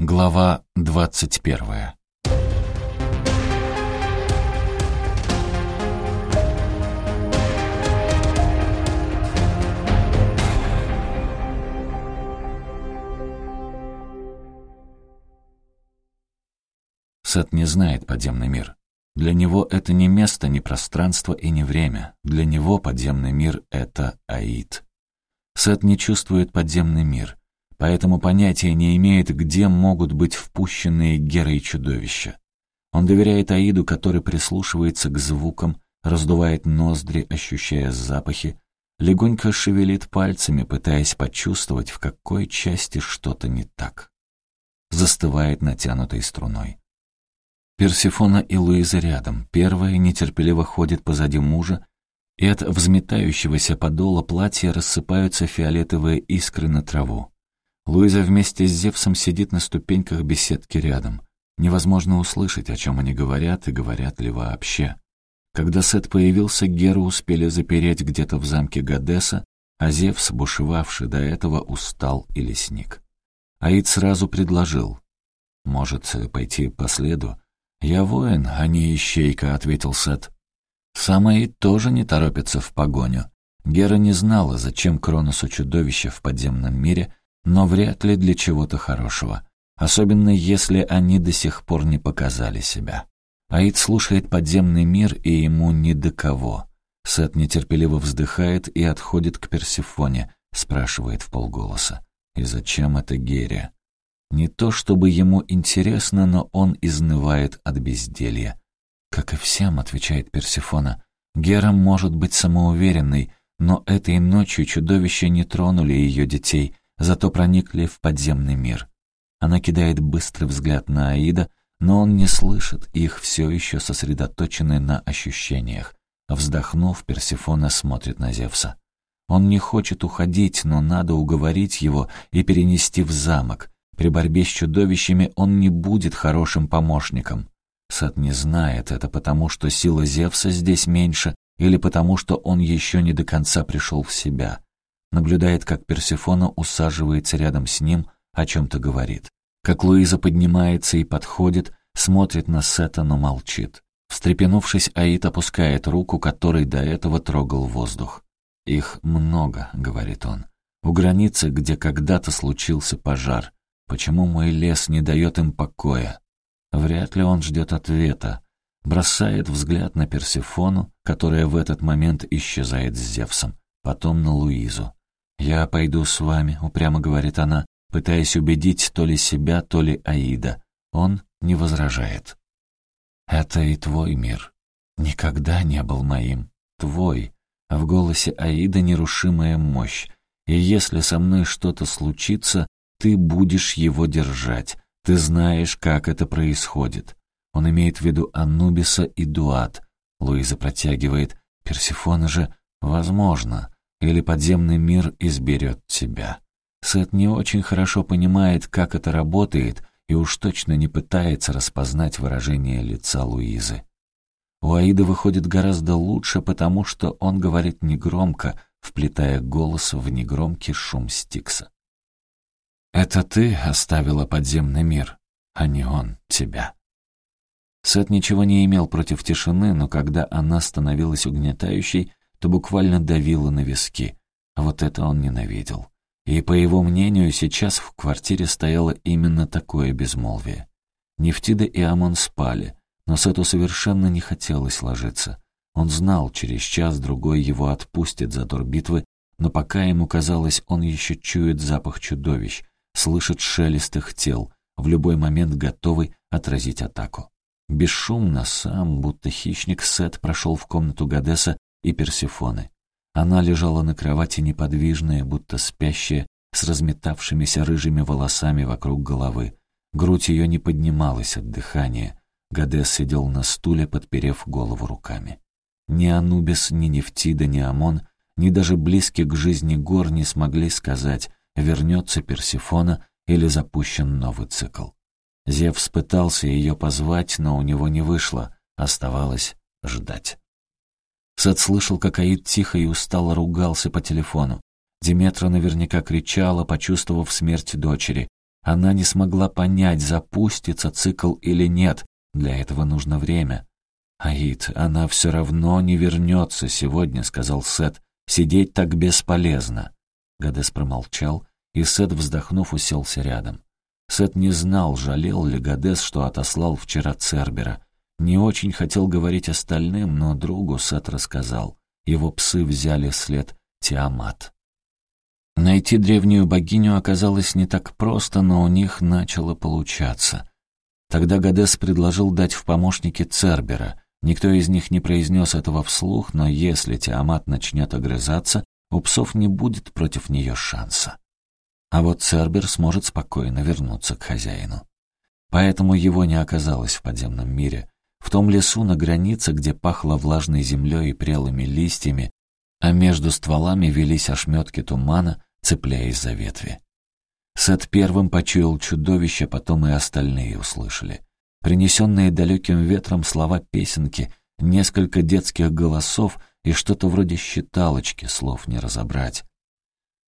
Глава двадцать первая. Сет не знает подземный мир. Для него это не место, не пространство и не время. Для него подземный мир — это Аид. Сет не чувствует подземный мир поэтому понятия не имеет, где могут быть впущенные Герой чудовища. Он доверяет Аиду, который прислушивается к звукам, раздувает ноздри, ощущая запахи, легонько шевелит пальцами, пытаясь почувствовать, в какой части что-то не так. Застывает натянутой струной. Персифона и Луиза рядом. Первая нетерпеливо ходит позади мужа, и от взметающегося подола платья рассыпаются фиолетовые искры на траву. Луиза вместе с Зевсом сидит на ступеньках беседки рядом. Невозможно услышать, о чем они говорят и говорят ли вообще. Когда Сет появился, Геру успели запереть где-то в замке Гадеса, а Зевс, бушевавший до этого, устал и лесник. Аид сразу предложил. «Может, пойти по следу?» «Я воин, а не ищейка», — ответил Сет. Сам Аид тоже не торопится в погоню. Гера не знала, зачем Кроносу чудовище в подземном мире, но вряд ли для чего-то хорошего, особенно если они до сих пор не показали себя. Аид слушает подземный мир, и ему ни до кого. Сет нетерпеливо вздыхает и отходит к Персифоне, спрашивает в полголоса. И зачем это Герия? Не то чтобы ему интересно, но он изнывает от безделья. «Как и всем», — отвечает Персифона, — «Гера может быть самоуверенной, но этой ночью чудовища не тронули ее детей, зато проникли в подземный мир. Она кидает быстрый взгляд на Аида, но он не слышит их, все еще сосредоточенные на ощущениях. Вздохнув, Персифона смотрит на Зевса. Он не хочет уходить, но надо уговорить его и перенести в замок. При борьбе с чудовищами он не будет хорошим помощником. Сет не знает, это потому, что сила Зевса здесь меньше, или потому, что он еще не до конца пришел в себя наблюдает, как Персефона усаживается рядом с ним, о чем-то говорит. Как Луиза поднимается и подходит, смотрит на Сета, но молчит. Встрепенувшись, Аид опускает руку, которой до этого трогал воздух. «Их много», — говорит он. «У границы, где когда-то случился пожар. Почему мой лес не дает им покоя?» Вряд ли он ждет ответа. Бросает взгляд на Персефону, которая в этот момент исчезает с Зевсом, потом на Луизу. «Я пойду с вами», — упрямо говорит она, пытаясь убедить то ли себя, то ли Аида. Он не возражает. «Это и твой мир. Никогда не был моим. Твой». А в голосе Аида нерушимая мощь. «И если со мной что-то случится, ты будешь его держать. Ты знаешь, как это происходит». Он имеет в виду Анубиса и Дуат. Луиза протягивает. «Персифона же...» «Возможно или подземный мир изберет тебя. Сет не очень хорошо понимает, как это работает, и уж точно не пытается распознать выражение лица Луизы. У Аида выходит гораздо лучше, потому что он говорит негромко, вплетая голос в негромкий шум Стикса. «Это ты оставила подземный мир, а не он тебя». Сет ничего не имел против тишины, но когда она становилась угнетающей, то буквально давило на виски. Вот это он ненавидел. И, по его мнению, сейчас в квартире стояло именно такое безмолвие. Нефтида и Амон спали, но Сету совершенно не хотелось ложиться. Он знал, через час-другой его отпустят за тур битвы, но пока ему казалось, он еще чует запах чудовищ, слышит шелест их тел, в любой момент готовый отразить атаку. Бесшумно сам, будто хищник, Сет прошел в комнату Гадеса и Персифоны. Она лежала на кровати неподвижная, будто спящая, с разметавшимися рыжими волосами вокруг головы. Грудь ее не поднималась от дыхания. Гадес сидел на стуле, подперев голову руками. Ни Анубис, ни Нефтида, ни Амон, ни даже близкие к жизни гор не смогли сказать, вернется Персифона или запущен новый цикл. Зевс пытался ее позвать, но у него не вышло, оставалось ждать. Сет слышал, как Аид тихо и устало ругался по телефону. Диметра наверняка кричала, почувствовав смерть дочери. Она не смогла понять, запустится цикл или нет. Для этого нужно время. «Аид, она все равно не вернется сегодня», — сказал Сет. «Сидеть так бесполезно». Гадес промолчал, и Сет, вздохнув, уселся рядом. Сет не знал, жалел ли Гадес, что отослал вчера Цербера. Не очень хотел говорить остальным, но другу Сет рассказал. Его псы взяли след Тиамат. Найти древнюю богиню оказалось не так просто, но у них начало получаться. Тогда Гадес предложил дать в помощники Цербера. Никто из них не произнес этого вслух, но если Тиамат начнет огрызаться, у псов не будет против нее шанса. А вот Цербер сможет спокойно вернуться к хозяину. Поэтому его не оказалось в подземном мире. В том лесу на границе, где пахло влажной землей и прелыми листьями, а между стволами велись ошметки тумана, цепляясь за ветви. Сет первым почуял чудовище, потом и остальные услышали. Принесенные далеким ветром слова песенки, несколько детских голосов и что-то вроде считалочки, слов не разобрать.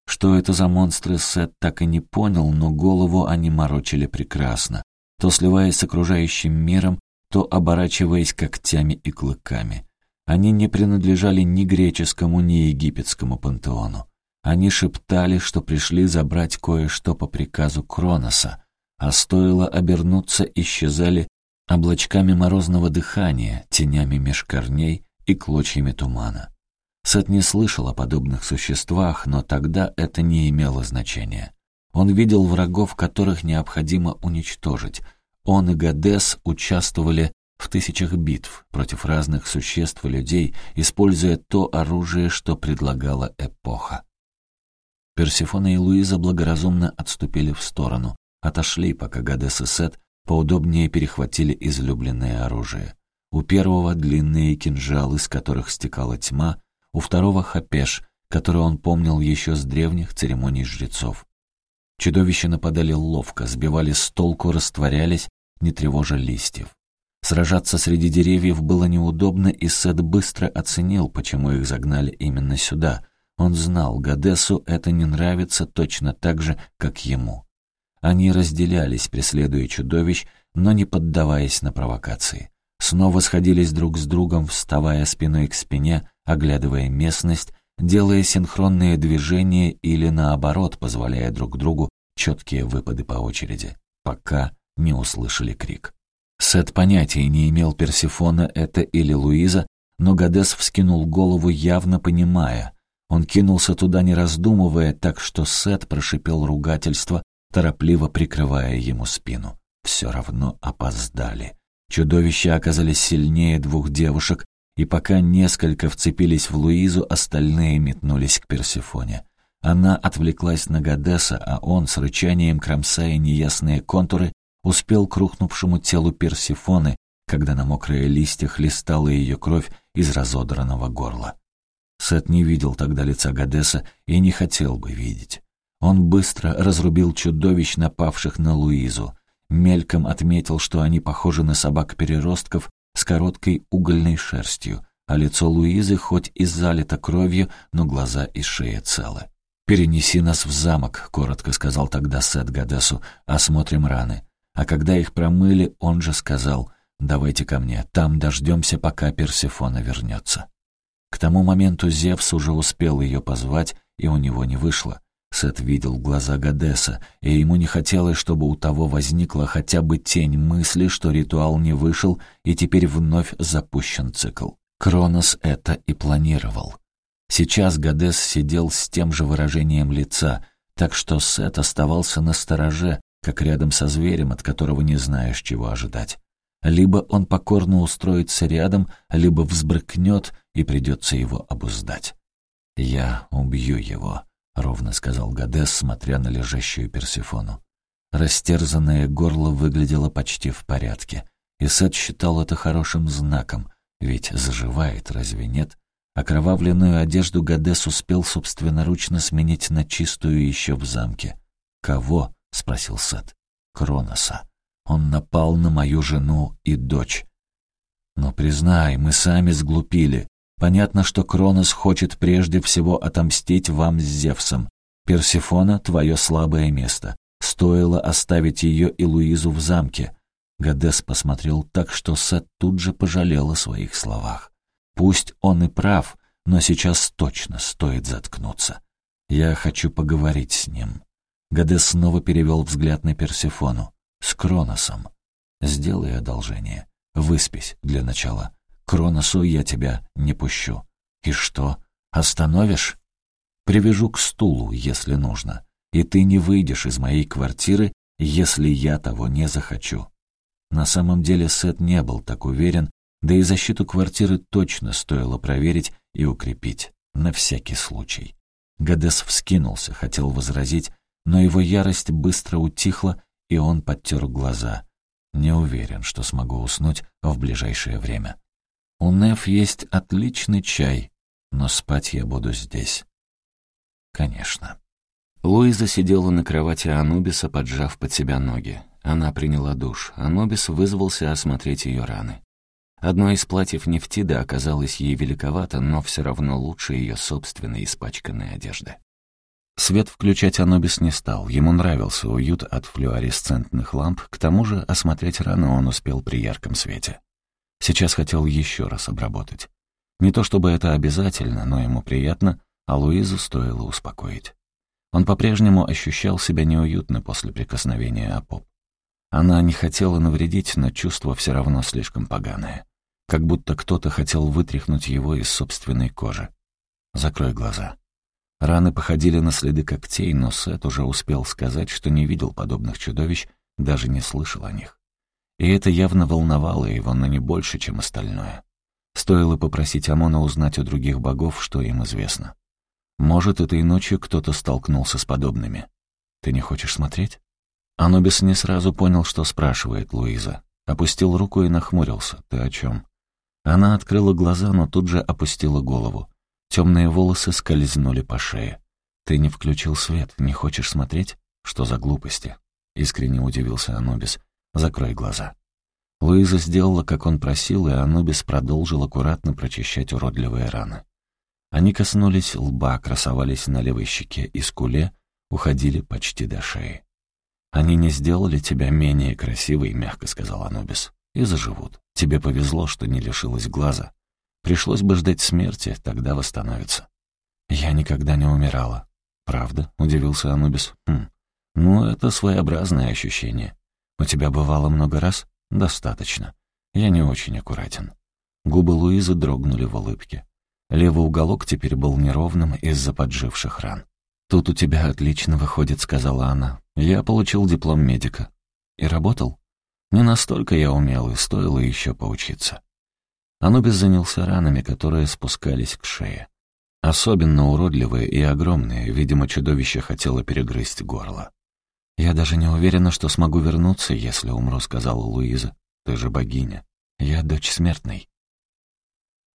Что это за монстры, Сет так и не понял, но голову они морочили прекрасно, то сливаясь с окружающим миром, то оборачиваясь когтями и клыками. Они не принадлежали ни греческому, ни египетскому пантеону. Они шептали, что пришли забрать кое-что по приказу Кроноса, а стоило обернуться, исчезали облачками морозного дыхания, тенями меж корней и клочьями тумана. Сет не слышал о подобных существах, но тогда это не имело значения. Он видел врагов, которых необходимо уничтожить. Он и Гадес участвовали в тысячах битв против разных существ и людей, используя то оружие, что предлагала эпоха. Персифона и Луиза благоразумно отступили в сторону, отошли, пока Гадес и Сет поудобнее перехватили излюбленное оружие. У первого длинные кинжалы, из которых стекала тьма, у второго хапеш, который он помнил еще с древних церемоний жрецов. Чудовища нападали ловко, сбивали с толку, растворялись, не тревожа листьев. Сражаться среди деревьев было неудобно, и Сет быстро оценил, почему их загнали именно сюда. Он знал, Гадесу это не нравится точно так же, как ему. Они разделялись, преследуя чудовищ, но не поддаваясь на провокации. Снова сходились друг с другом, вставая спиной к спине, оглядывая местность, делая синхронные движения или, наоборот, позволяя друг другу четкие выпады по очереди, пока не услышали крик. Сет понятия не имел Персифона это или Луиза, но Гадес вскинул голову, явно понимая. Он кинулся туда, не раздумывая, так что Сет прошипел ругательство, торопливо прикрывая ему спину. Все равно опоздали. Чудовища оказались сильнее двух девушек, и пока несколько вцепились в Луизу, остальные метнулись к Персифоне. Она отвлеклась на Гадеса, а он, с рычанием кромсая неясные контуры, успел к рухнувшему телу Персифоны, когда на мокрые листья хлестала ее кровь из разодранного горла. Сет не видел тогда лица Гадеса и не хотел бы видеть. Он быстро разрубил чудовищ, напавших на Луизу. Мельком отметил, что они похожи на собак-переростков с короткой угольной шерстью, а лицо Луизы хоть и залито кровью, но глаза и шея целы. «Перенеси нас в замок», — коротко сказал тогда Сет Гадесу, — «осмотрим раны». А когда их промыли, он же сказал, «Давайте ко мне, там дождемся, пока Персифона вернется». К тому моменту Зевс уже успел ее позвать, и у него не вышло. Сет видел глаза Гадеса, и ему не хотелось, чтобы у того возникла хотя бы тень мысли, что ритуал не вышел, и теперь вновь запущен цикл. Кронос это и планировал. Сейчас Гадес сидел с тем же выражением лица, так что Сет оставался на стороже, как рядом со зверем, от которого не знаешь, чего ожидать. Либо он покорно устроится рядом, либо взбрыкнет, и придется его обуздать. «Я убью его», — ровно сказал Гадес, смотря на лежащую Персифону. Растерзанное горло выглядело почти в порядке, и Сет считал это хорошим знаком, ведь заживает, разве нет? Окровавленную одежду Гадес успел собственноручно сменить на чистую еще в замке. «Кого?» — спросил Сет. «Кроноса. Он напал на мою жену и дочь». «Но признай, мы сами сглупили. Понятно, что Кронос хочет прежде всего отомстить вам с Зевсом. Персифона — твое слабое место. Стоило оставить ее и Луизу в замке. Гадес посмотрел так, что Сет тут же пожалел о своих словах. Пусть он и прав, но сейчас точно стоит заткнуться. Я хочу поговорить с ним. Гадес снова перевел взгляд на Персифону. С Кроносом. Сделай одолжение. Выспись для начала. Кроносу я тебя не пущу. И что, остановишь? Привяжу к стулу, если нужно. И ты не выйдешь из моей квартиры, если я того не захочу. На самом деле Сет не был так уверен, да и защиту квартиры точно стоило проверить и укрепить, на всякий случай. Гадес вскинулся, хотел возразить, но его ярость быстро утихла, и он подтер глаза. Не уверен, что смогу уснуть в ближайшее время. У Неф есть отличный чай, но спать я буду здесь. Конечно. Луиза сидела на кровати Анубиса, поджав под себя ноги. Она приняла душ. Анубис вызвался осмотреть ее раны. Одно из платьев Нефтида оказалось ей великовато, но все равно лучше ее собственной испачканной одежды. Свет включать Анубис не стал, ему нравился уют от флуоресцентных ламп, к тому же осмотреть раны он успел при ярком свете. Сейчас хотел еще раз обработать. Не то чтобы это обязательно, но ему приятно, а Луизу стоило успокоить. Он по-прежнему ощущал себя неуютно после прикосновения опоп. Она не хотела навредить, но чувство все равно слишком поганое. Как будто кто-то хотел вытряхнуть его из собственной кожи. Закрой глаза. Раны походили на следы когтей, но Сет уже успел сказать, что не видел подобных чудовищ, даже не слышал о них. И это явно волновало его, но не больше, чем остальное. Стоило попросить Амона узнать у других богов, что им известно. Может, этой ночью кто-то столкнулся с подобными. Ты не хочешь смотреть? Анубис не сразу понял, что спрашивает Луиза. Опустил руку и нахмурился. Ты о чем? Она открыла глаза, но тут же опустила голову. Темные волосы скользнули по шее. «Ты не включил свет, не хочешь смотреть? Что за глупости?» Искренне удивился Анубис. «Закрой глаза». Луиза сделала, как он просил, и Анубис продолжил аккуратно прочищать уродливые раны. Они коснулись лба, красовались на левой щеке и скуле, уходили почти до шеи. «Они не сделали тебя менее красивой», — мягко сказал Анубис, — «и заживут. Тебе повезло, что не лишилась глаза. Пришлось бы ждать смерти, тогда восстановится». «Я никогда не умирала». «Правда?» — удивился Анубис. «Хм. Ну, это своеобразное ощущение. У тебя бывало много раз?» «Достаточно. Я не очень аккуратен». Губы Луизы дрогнули в улыбке. Левый уголок теперь был неровным из-за подживших ран. «Тут у тебя отлично выходит», — сказала она. «Я получил диплом медика». «И работал?» «Не настолько я умел, и стоило еще поучиться». Анубис занялся ранами, которые спускались к шее. Особенно уродливые и огромные, видимо, чудовище хотело перегрызть горло. «Я даже не уверена, что смогу вернуться, если умру», — сказала Луиза. «Ты же богиня. Я дочь смертной».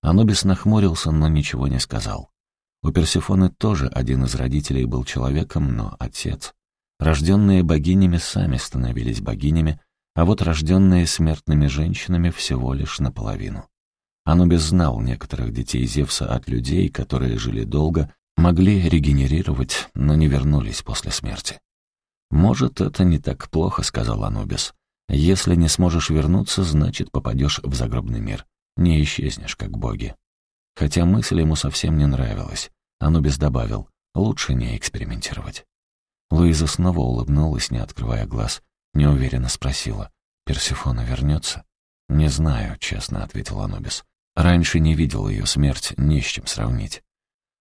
Анубис нахмурился, но ничего не сказал. У Персифоны тоже один из родителей был человеком, но отец. Рожденные богинями сами становились богинями, а вот рожденные смертными женщинами всего лишь наполовину. Анубис знал некоторых детей Зевса от людей, которые жили долго, могли регенерировать, но не вернулись после смерти. «Может, это не так плохо», — сказал Анубис. «Если не сможешь вернуться, значит, попадешь в загробный мир не исчезнешь, как боги. Хотя мысль ему совсем не нравилась. Анубис добавил, лучше не экспериментировать. Луиза снова улыбнулась, не открывая глаз, неуверенно спросила, «Персифона вернется?» «Не знаю», — честно ответил Анубис. «Раньше не видел ее смерть, не с чем сравнить.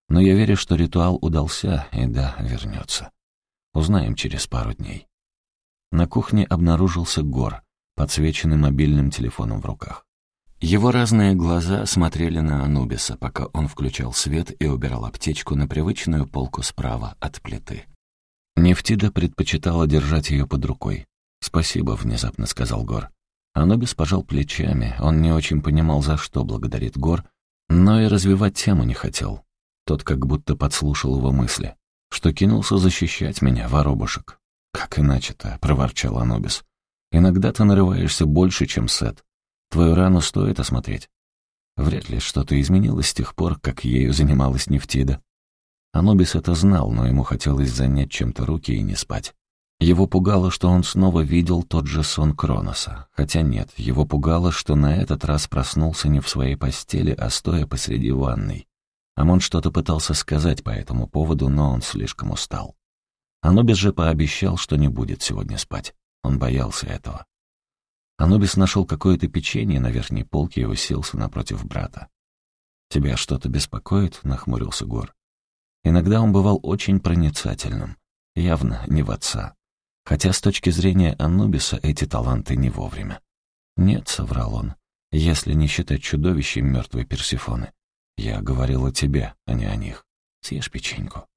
Но я верю, что ритуал удался, и да, вернется. Узнаем через пару дней». На кухне обнаружился Гор, подсвеченный мобильным телефоном в руках. Его разные глаза смотрели на Анубиса, пока он включал свет и убирал аптечку на привычную полку справа от плиты. Нефтида предпочитала держать ее под рукой. «Спасибо», — внезапно сказал Гор. Анубис пожал плечами, он не очень понимал, за что благодарит Гор, но и развивать тему не хотел. Тот как будто подслушал его мысли. «Что кинулся защищать меня, воробушек?» «Как иначе-то?» — проворчал Анубис. «Иногда ты нарываешься больше, чем Сет. Твою рану стоит осмотреть. Вряд ли что-то изменилось с тех пор, как ею занималась Нефтида. Анубис это знал, но ему хотелось занять чем-то руки и не спать. Его пугало, что он снова видел тот же сон Кроноса. Хотя нет, его пугало, что на этот раз проснулся не в своей постели, а стоя посреди ванной. Амон что-то пытался сказать по этому поводу, но он слишком устал. Анубис же пообещал, что не будет сегодня спать. Он боялся этого. Анубис нашел какое-то печенье на верхней полке и уселся напротив брата. «Тебя что-то беспокоит?» — нахмурился Гор. Иногда он бывал очень проницательным, явно не в отца. Хотя с точки зрения Анубиса эти таланты не вовремя. «Нет», — соврал он, — «если не считать чудовищем мертвой Персифоны. Я говорил о тебе, а не о них. Съешь печеньку».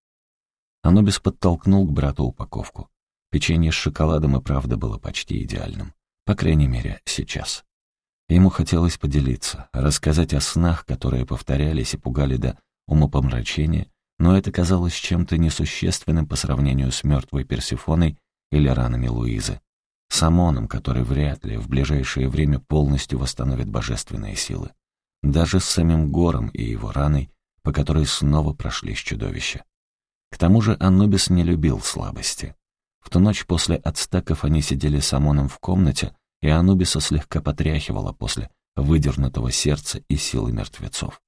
Анубис подтолкнул к брату упаковку. Печенье с шоколадом и правда было почти идеальным. По крайней мере, сейчас. Ему хотелось поделиться, рассказать о снах, которые повторялись и пугали до умопомрачения, но это казалось чем-то несущественным по сравнению с мертвой Персифоной или ранами Луизы. С Амоном, который вряд ли в ближайшее время полностью восстановит божественные силы. Даже с самим Гором и его раной, по которой снова прошлись чудовища. К тому же Анубис не любил слабости. В ту ночь после отстаков они сидели с Амоном в комнате, и Анубиса слегка потряхивало после выдернутого сердца и силы мертвецов.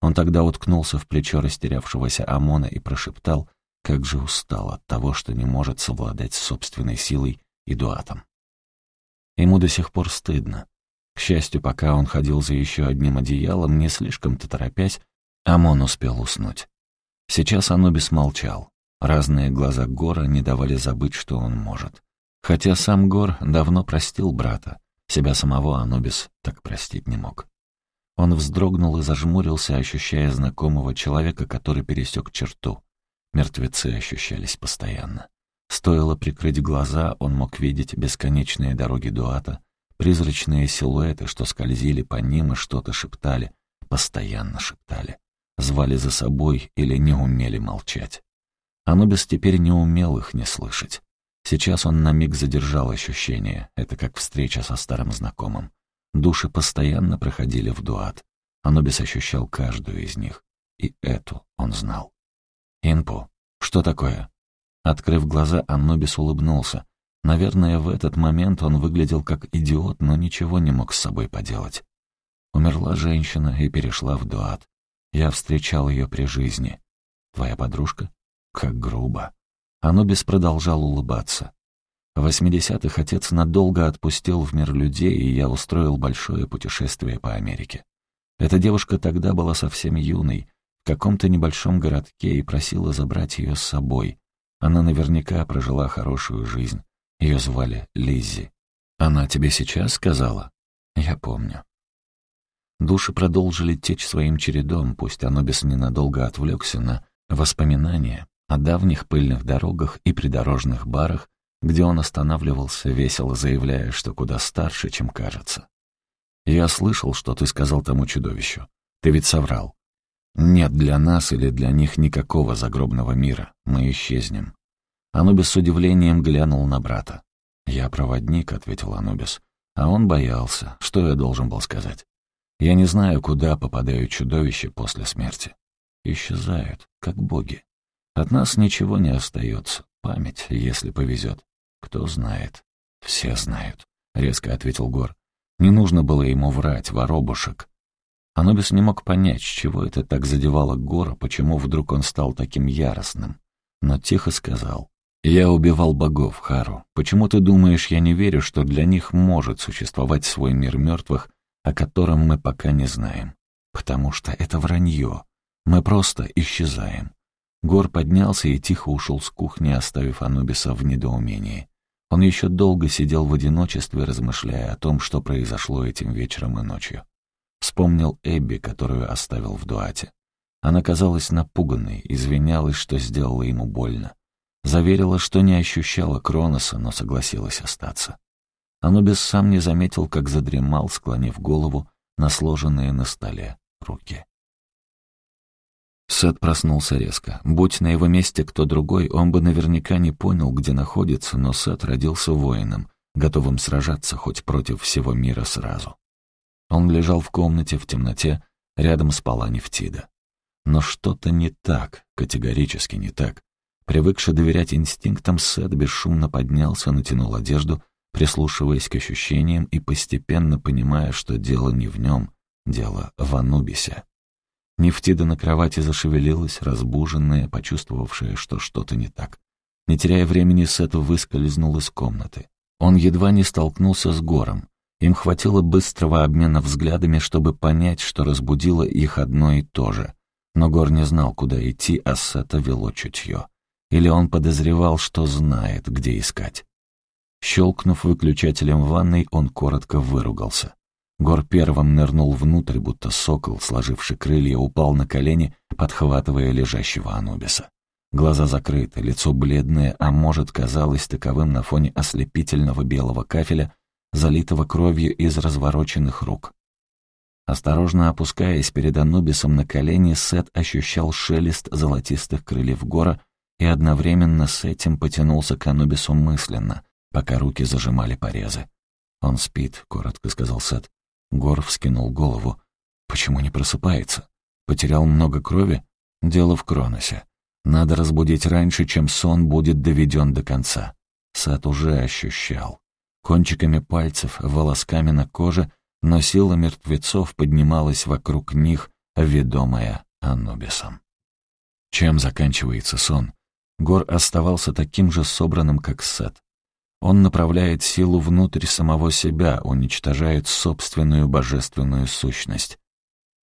Он тогда уткнулся в плечо растерявшегося Амона и прошептал, как же устал от того, что не может совладать с собственной силой и дуатом. Ему до сих пор стыдно. К счастью, пока он ходил за еще одним одеялом, не слишком-то торопясь, Амон успел уснуть. Сейчас Анубис молчал. Разные глаза Гора не давали забыть, что он может. Хотя сам Гор давно простил брата, себя самого Анубис так простить не мог. Он вздрогнул и зажмурился, ощущая знакомого человека, который пересек черту. Мертвецы ощущались постоянно. Стоило прикрыть глаза, он мог видеть бесконечные дороги Дуата, призрачные силуэты, что скользили по ним и что-то шептали, постоянно шептали. Звали за собой или не умели молчать. Анубис теперь не умел их не слышать. Сейчас он на миг задержал ощущение. Это как встреча со старым знакомым. Души постоянно проходили в дуат. Анубис ощущал каждую из них. И эту он знал. «Инпу, что такое?» Открыв глаза, Анубис улыбнулся. Наверное, в этот момент он выглядел как идиот, но ничего не мог с собой поделать. Умерла женщина и перешла в дуат. Я встречал ее при жизни. Твоя подружка? Как грубо. Анубис продолжал улыбаться. В 80-х отец надолго отпустил в мир людей, и я устроил большое путешествие по Америке. Эта девушка тогда была совсем юной, в каком-то небольшом городке, и просила забрать ее с собой. Она наверняка прожила хорошую жизнь. Ее звали Лиззи. Она тебе сейчас сказала? Я помню. Души продолжили течь своим чередом, пусть Анубис ненадолго отвлекся на воспоминания о давних пыльных дорогах и придорожных барах, где он останавливался, весело заявляя, что куда старше, чем кажется. «Я слышал, что ты сказал тому чудовищу. Ты ведь соврал. Нет для нас или для них никакого загробного мира. Мы исчезнем». Анубис с удивлением глянул на брата. «Я проводник», — ответил Анубис. А он боялся. Что я должен был сказать? «Я не знаю, куда попадают чудовища после смерти. Исчезают, как боги. От нас ничего не остается. Память, если повезет. «Кто знает?» «Все знают», — резко ответил Гор. «Не нужно было ему врать, воробушек». Анубис не мог понять, чего это так задевало Гора, почему вдруг он стал таким яростным. Но тихо сказал. «Я убивал богов, Хару. Почему ты думаешь, я не верю, что для них может существовать свой мир мертвых, о котором мы пока не знаем? Потому что это вранье. Мы просто исчезаем». Гор поднялся и тихо ушел с кухни, оставив Анубиса в недоумении. Он еще долго сидел в одиночестве, размышляя о том, что произошло этим вечером и ночью. Вспомнил Эбби, которую оставил в Дуате. Она казалась напуганной, извинялась, что сделала ему больно. Заверила, что не ощущала Кроноса, но согласилась остаться. Анубис сам не заметил, как задремал, склонив голову на сложенные на столе руки. Сет проснулся резко. Будь на его месте кто другой, он бы наверняка не понял, где находится, но Сет родился воином, готовым сражаться хоть против всего мира сразу. Он лежал в комнате в темноте, рядом спала Нефтида. Но что-то не так, категорически не так. Привыкший доверять инстинктам, Сет бесшумно поднялся, натянул одежду, прислушиваясь к ощущениям и постепенно понимая, что дело не в нем, дело в Анубисе. Нефтида на кровати зашевелилась, разбуженная, почувствовавшая, что что-то не так. Не теряя времени, Сет выскользнул из комнаты. Он едва не столкнулся с Гором. Им хватило быстрого обмена взглядами, чтобы понять, что разбудило их одно и то же. Но Гор не знал, куда идти, а Сета вело чутье. Или он подозревал, что знает, где искать. Щелкнув выключателем ванной, он коротко выругался. Гор первым нырнул внутрь, будто сокол, сложивший крылья, упал на колени, подхватывая лежащего Анубиса. Глаза закрыты, лицо бледное, а может, казалось таковым на фоне ослепительного белого кафеля, залитого кровью из развороченных рук. Осторожно опускаясь перед Анубисом на колени, Сет ощущал шелест золотистых крыльев гора и одновременно с этим потянулся к Анубису мысленно, пока руки зажимали порезы. «Он спит», — коротко сказал Сет. Гор вскинул голову. «Почему не просыпается? Потерял много крови? Дело в Кроносе. Надо разбудить раньше, чем сон будет доведен до конца». Сет уже ощущал. Кончиками пальцев, волосками на коже, но сила мертвецов поднималась вокруг них, ведомая Анубисом. Чем заканчивается сон? Гор оставался таким же собранным, как Сет. Он направляет силу внутрь самого себя, уничтожает собственную божественную сущность.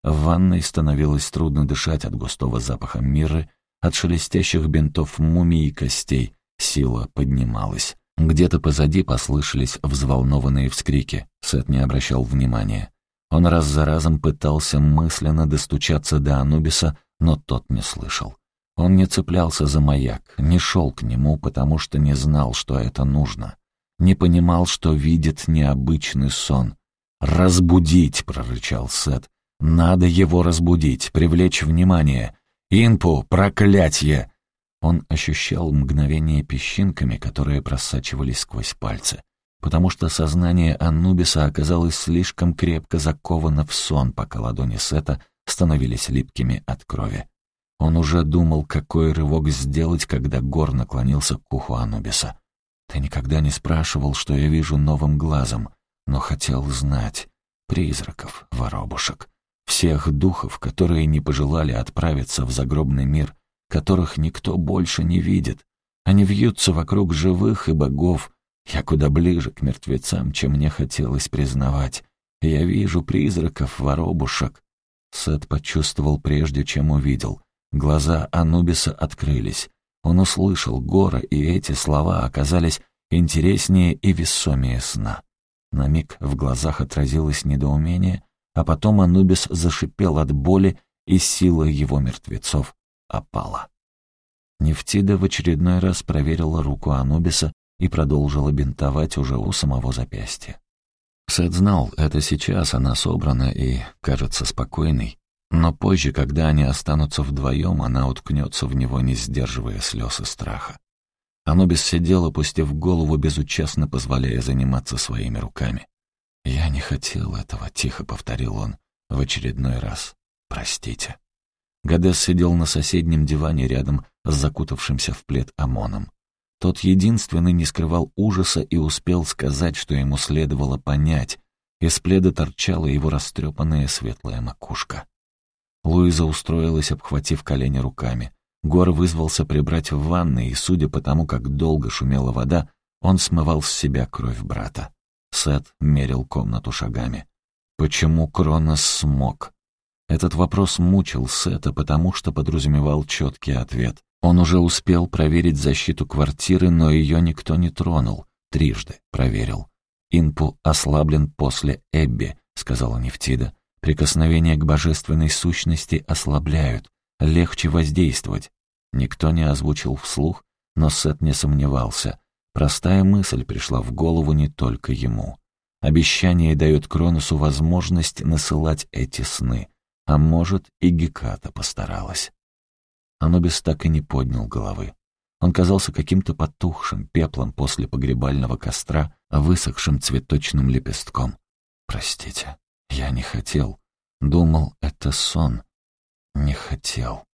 В ванной становилось трудно дышать от густого запаха миры, от шелестящих бинтов мумий и костей. Сила поднималась. Где-то позади послышались взволнованные вскрики. Сет не обращал внимания. Он раз за разом пытался мысленно достучаться до Анубиса, но тот не слышал. Он не цеплялся за маяк, не шел к нему, потому что не знал, что это нужно. Не понимал, что видит необычный сон. «Разбудить!» — прорычал Сет. «Надо его разбудить, привлечь внимание. Инпу, проклятье!» Он ощущал мгновение песчинками, которые просачивались сквозь пальцы, потому что сознание Анубиса оказалось слишком крепко заковано в сон, пока ладони Сета становились липкими от крови. Он уже думал, какой рывок сделать, когда Гор наклонился к уху Анубиса. «Ты никогда не спрашивал, что я вижу новым глазом, но хотел знать. Призраков, воробушек, всех духов, которые не пожелали отправиться в загробный мир, которых никто больше не видит. Они вьются вокруг живых и богов. Я куда ближе к мертвецам, чем мне хотелось признавать. Я вижу призраков, воробушек». Сет почувствовал прежде, чем увидел — Глаза Анубиса открылись. Он услышал Гора, и эти слова оказались интереснее и весомее сна. На миг в глазах отразилось недоумение, а потом Анубис зашипел от боли, и сила его мертвецов опала. Нефтида в очередной раз проверила руку Анубиса и продолжила бинтовать уже у самого запястья. Сет знал, это сейчас она собрана и, кажется, спокойной, но позже, когда они останутся вдвоем, она уткнется в него, не сдерживая слез и страха. Анубис сидел, опустив голову, безучастно позволяя заниматься своими руками. «Я не хотел этого», — тихо повторил он в очередной раз. «Простите». Гадес сидел на соседнем диване рядом с закутавшимся в плед Амоном. Тот единственный не скрывал ужаса и успел сказать, что ему следовало понять. Из пледа торчала его растрепанная светлая макушка. Луиза устроилась, обхватив колени руками. Гор вызвался прибрать в ванной, и, судя по тому, как долго шумела вода, он смывал с себя кровь брата. Сет мерил комнату шагами. Почему Кронос смог? Этот вопрос мучил Сета, потому что подразумевал четкий ответ. Он уже успел проверить защиту квартиры, но ее никто не тронул. Трижды проверил. «Инпу ослаблен после Эбби», — сказала Нефтида. Прикосновения к божественной сущности ослабляют, легче воздействовать. Никто не озвучил вслух, но Сет не сомневался. Простая мысль пришла в голову не только ему. Обещание дает Кроносу возможность насылать эти сны, а может, и Геката постаралась. Анубис так и не поднял головы. Он казался каким-то потухшим пеплом после погребального костра, высохшим цветочным лепестком. «Простите», я не хотел. Думал, это сон. Не хотел.